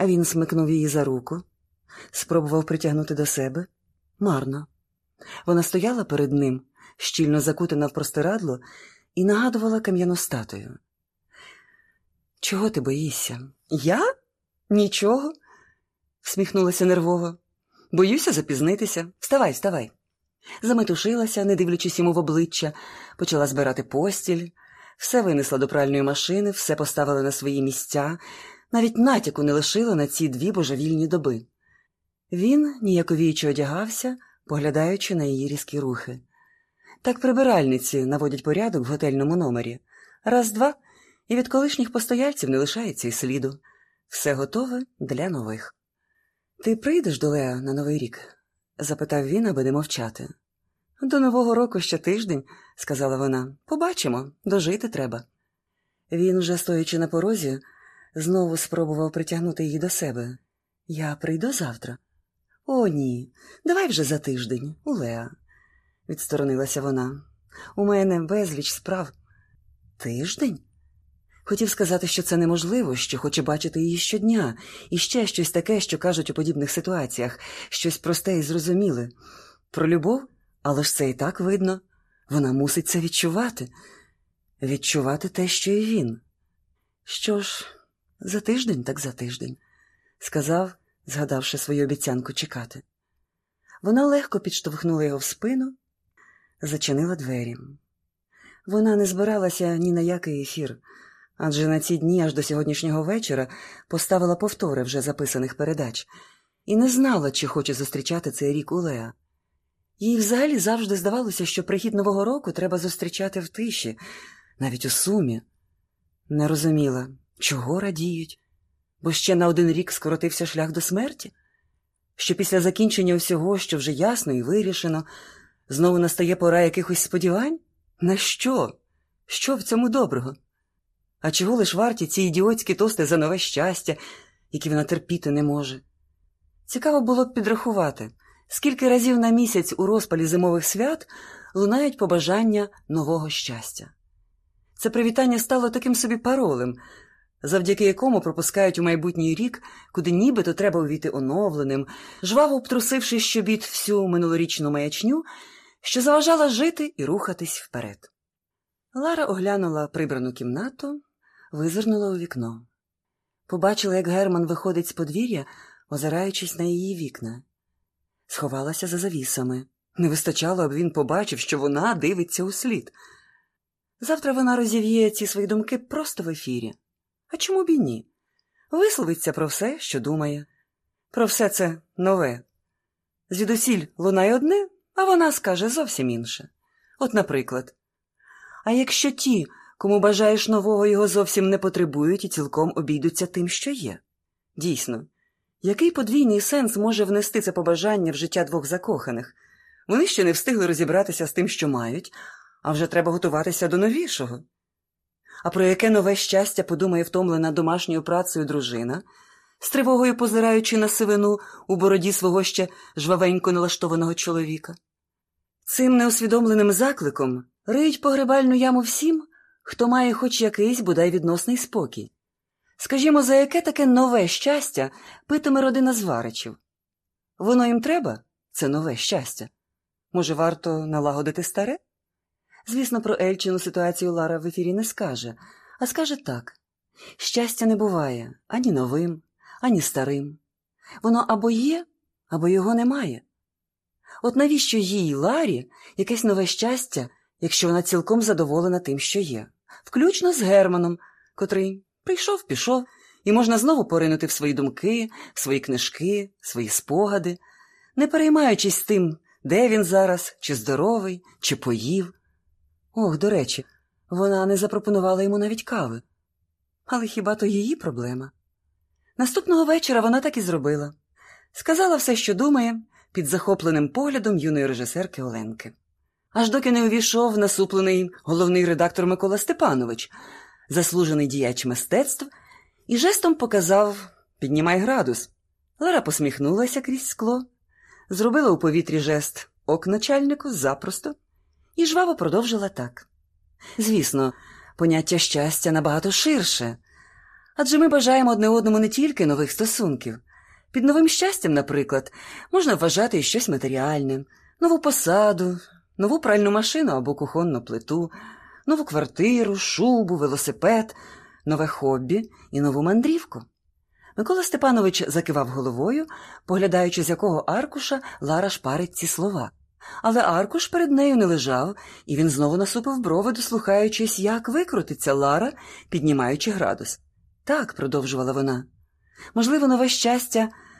А він смикнув її за руку, спробував притягнути до себе. Марно. Вона стояла перед ним, щільно закутана в простирадло, і нагадувала кам'яну статую. Чого ти боїшся? Я? Нічого, всміхнулася нервово. Боюся запізнитися. Вставай, вставай. Заметушилася, не дивлячись йому в обличчя, почала збирати постіль, все винесла до пральної машини, все поставила на свої місця, навіть натяку не лишила на ці дві божевільні доби. Він ніяковіючи одягався, поглядаючи на її різкі рухи. Так прибиральниці наводять порядок в готельному номері. Раз, два, і від колишніх постояльців не лишається й сліду. Все готове для нових. Ти прийдеш до Леа на Новий рік? запитав він, аби не мовчати. До Нового року ще тиждень, сказала вона. Побачимо, дожити треба. Він, вже стоячи на порозі, знову спробував притягнути її до себе. Я прийду завтра. О, ні, давай вже за тиждень, у Леа, відсторонилася вона. У мене безліч справ. Тиждень? Хотів сказати, що це неможливо, що хоче бачити її щодня, і ще щось таке, що кажуть у подібних ситуаціях, щось просте і зрозуміле. Про любов, але ж це і так видно. Вона мусить це відчувати, відчувати те, що і він. Що ж, за тиждень, так за тиждень, сказав, згадавши свою обіцянку чекати. Вона легко підштовхнула його в спину, зачинила двері. Вона не збиралася ні на який ефір адже на ці дні аж до сьогоднішнього вечора поставила повтори вже записаних передач і не знала, чи хоче зустрічати цей рік у Леа. Їй взагалі завжди здавалося, що прихід Нового року треба зустрічати в тиші, навіть у сумі. Не розуміла, чого радіють, бо ще на один рік скоротився шлях до смерті, що після закінчення всього, що вже ясно і вирішено, знову настає пора якихось сподівань? На що? Що в цьому доброго? А чого лиш варті ці ідіотські тости за нове щастя, які вона терпіти не може? Цікаво було б підрахувати, скільки разів на місяць у розпалі зимових свят лунають побажання нового щастя. Це привітання стало таким собі паролем, завдяки якому пропускають у майбутній рік, куди нібито треба увійти оновленим, жваво обтрусивши щобіт всю минулорічну маячню, що заважала жити і рухатись вперед. Лара оглянула прибрану кімнату, визирнула у вікно. Побачила, як Герман виходить з подвір'я, озираючись на її вікна. Сховалася за завісами. Не вистачало, аби він побачив, що вона дивиться у слід. Завтра вона розів'є ці свої думки просто в ефірі. А чому б і ні? Висловиться про все, що думає. Про все це нове. Звідусіль лунає одне, а вона скаже зовсім інше. От, наприклад. А якщо ті, кому бажаєш нового, його зовсім не потребують і цілком обійдуться тим, що є? Дійсно, який подвійний сенс може внести це побажання в життя двох закоханих? Вони ще не встигли розібратися з тим, що мають, а вже треба готуватися до новішого. А про яке нове щастя подумає втомлена домашньою працею дружина, з тривогою позираючи на сивину у бороді свого ще жвавенько налаштованого чоловіка? Цим неусвідомленим закликом риють погребальну яму всім, хто має хоч якийсь бодай відносний спокій. Скажімо, за яке таке нове щастя питиме родина зваричів? Воно їм треба, це нове щастя. Може, варто налагодити старе? Звісно, про Ельчину ситуацію Лара в ефірі не скаже, а скаже так щастя не буває ані новим, ані старим. Воно або є, або його немає. От навіщо їй, Ларі, якесь нове щастя, якщо вона цілком задоволена тим, що є, включно з Германом, котрий прийшов, пішов, і можна знову поринути в свої думки, в свої книжки, свої спогади, не переймаючись тим, де він зараз, чи здоровий, чи поїв. Ох, до речі, вона не запропонувала йому навіть кави. Але хіба то її проблема? Наступного вечора вона так і зробила сказала все, що думає, під захопленим поглядом юної режисерки Оленки. Аж доки не увійшов насуплений головний редактор Микола Степанович, заслужений діяч мистецтв, і жестом показав піднімай градус. Лара посміхнулася крізь скло, зробила у повітрі жест ок начальнику запросто і жваво продовжила так. Звісно, поняття щастя набагато ширше, Адже ми бажаємо одне одному не тільки нових стосунків. Під новим щастям, наприклад, можна вважати і щось матеріальне, нову посаду, нову пральну машину або кухонну плиту, нову квартиру, шубу, велосипед, нове хобі і нову мандрівку. Микола Степанович закивав головою, поглядаючи, з якого аркуша Лара шпарить ці слова. Але аркуш перед нею не лежав, і він знову насупив брови, дослухаючись, як викрутиться Лара, піднімаючи градус. Так, продовжувала вона. Можливо, нове щастя